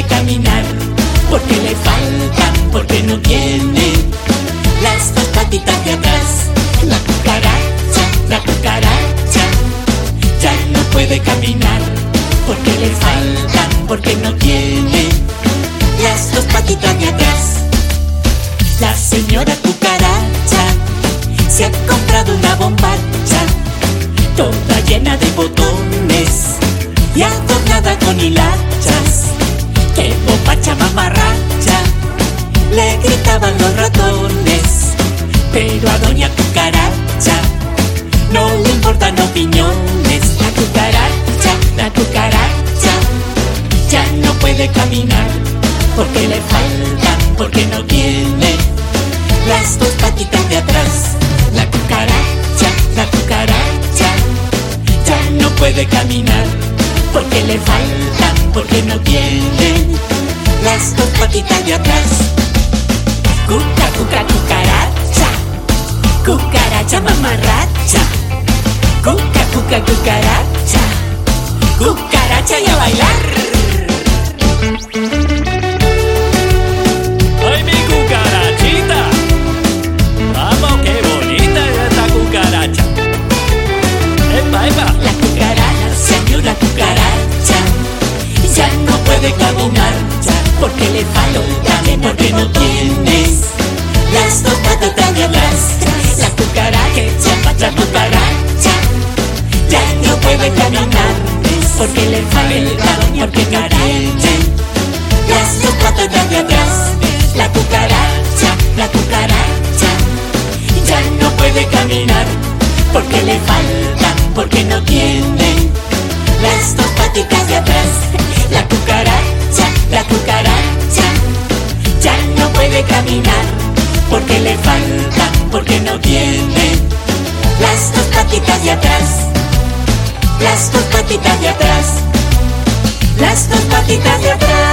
caminar porque le faltan, porque no tiene las dos patitas de atrás. La cucaracha, la cucaracha, ya no puede caminar porque le faltan, porque no tiene las dos patitas de atrás. La señora cucaracha se ha comprado una bombacha toda llena de botones y adornada con hilachas. ¡Qué bombacha mamarracha! Le gritaban los ratones, pero a doña cucaracha no le importan opiniones. La cucaracha, la cucaracha ya no puede caminar porque le faltan, porque no tiene las dos patitas de atrás. La cucaracha, la cucaracha ya no puede caminar porque le faltan, porque no tiene patitas de atrás. Cuca, cuca, cucaracha, cucaracha mamarracha, cuca, cuca, cucaracha, cucaracha y a bailar. ¡Ay, mi cucarachita! ¡Vamos, qué bonita es esta cucaracha! ¡Epa, epa! La cucaracha, la cucaracha Ya no puede caminar Porque le falta, porque no tienes. Las dos patitas de atrás La cucaracha, la cucaracha. Ya no puede caminar Porque le falta, porque no tiene. Las dos patitas de atrás La cucaracha, la cucaracha. Ya no puede caminar porque le faltan, porque no porque le faltan, porque no tiene las dos patitas de atrás. Las dos patitas de atrás. Las dos patitas de atrás.